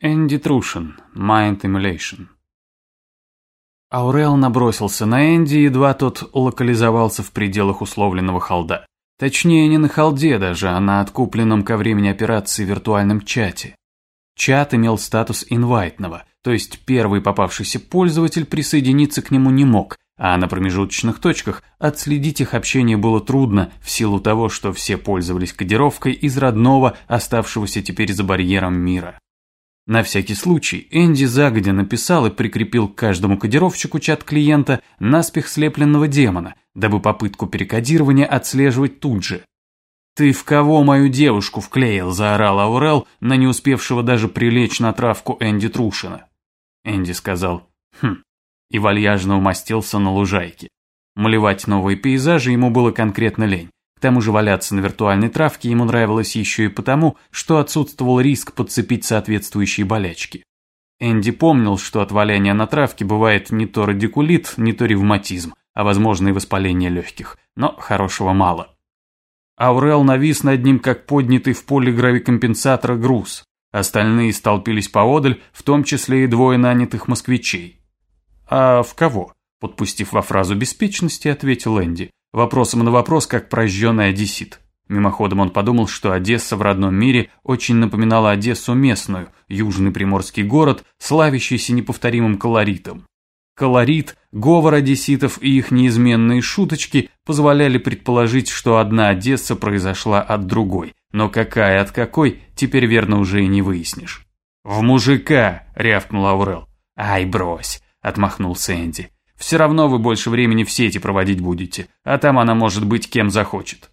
Энди Трушин, Mind Emulation. Аурел набросился на Энди, едва тот локализовался в пределах условленного холда. Точнее, не на холде даже, а на откупленном ко времени операции виртуальном чате. Чат имел статус инвайтного, то есть первый попавшийся пользователь присоединиться к нему не мог, а на промежуточных точках отследить их общение было трудно в силу того, что все пользовались кодировкой из родного, оставшегося теперь за барьером мира. На всякий случай Энди загодя написал и прикрепил к каждому кодировщику чат клиента наспех слепленного демона, дабы попытку перекодирования отслеживать тут же. «Ты в кого мою девушку вклеил?» – заорал Аурел на не успевшего даже прилечь на травку Энди Трушина. Энди сказал «Хм» и вальяжно умостился на лужайке. Малевать новые пейзажи ему было конкретно лень тому же валяться на виртуальной травке ему нравилось еще и потому, что отсутствовал риск подцепить соответствующие болячки. Энди помнил, что от валяния на травке бывает не то радикулит, не то ревматизм, а возможно и воспаление легких, но хорошего мало. Аурел навис над ним, как поднятый в поле гравикомпенсатора груз. Остальные столпились поодаль, в том числе и двое нанятых москвичей. «А в кого?» Подпустив во фразу беспечности, ответил Энди. Вопросом на вопрос, как прожженный одессит. Мимоходом он подумал, что Одесса в родном мире очень напоминала Одессу местную, южный приморский город, славящийся неповторимым колоритом. Колорит, говор одесситов и их неизменные шуточки позволяли предположить, что одна Одесса произошла от другой, но какая от какой, теперь верно уже и не выяснишь. «В мужика!» – рявкнул Аурел. «Ай, брось!» – отмахнулся Энди. Все равно вы больше времени в сети проводить будете, а там она может быть кем захочет».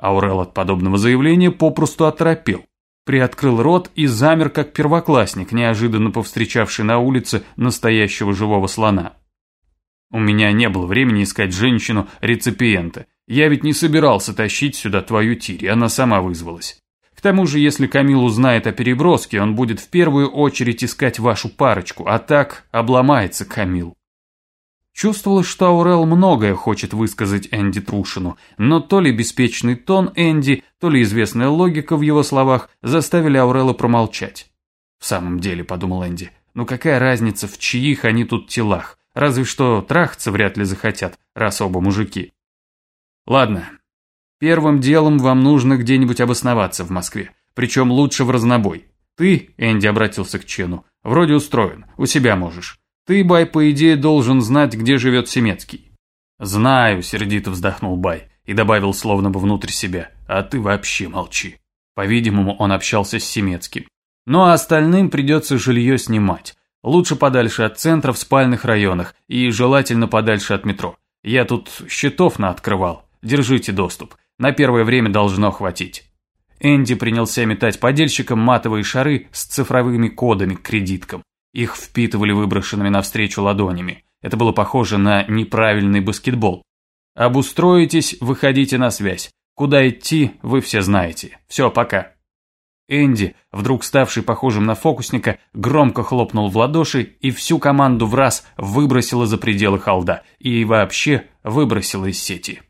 Аурел от подобного заявления попросту оторопел. Приоткрыл рот и замер, как первоклассник, неожиданно повстречавший на улице настоящего живого слона. «У меня не было времени искать женщину-реципиента. Я ведь не собирался тащить сюда твою Тири, она сама вызвалась. К тому же, если Камил узнает о переброске, он будет в первую очередь искать вашу парочку, а так обломается Камил». Чувствовалось, что Аурел многое хочет высказать Энди Трушину, но то ли беспечный тон Энди, то ли известная логика в его словах заставили Аурела промолчать. «В самом деле», — подумал Энди, — «ну какая разница, в чьих они тут телах? Разве что трахаться вряд ли захотят, раз оба мужики». «Ладно, первым делом вам нужно где-нибудь обосноваться в Москве, причем лучше в разнобой. Ты, Энди обратился к Чену, вроде устроен, у себя можешь». Ты, Бай, по идее, должен знать, где живет Семецкий. Знаю, сердито вздохнул Бай и добавил словно бы внутрь себя, а ты вообще молчи. По-видимому, он общался с Семецким. Ну а остальным придется жилье снимать. Лучше подальше от центра в спальных районах и желательно подальше от метро. Я тут счетов наоткрывал. Держите доступ. На первое время должно хватить. Энди принялся метать подельщикам матовые шары с цифровыми кодами к кредиткам. Их впитывали выброшенными навстречу ладонями. Это было похоже на неправильный баскетбол. Обустроитесь, выходите на связь. Куда идти, вы все знаете. Все, пока. Энди, вдруг ставший похожим на фокусника, громко хлопнул в ладоши и всю команду в раз выбросила за пределы холда и вообще выбросила из сети.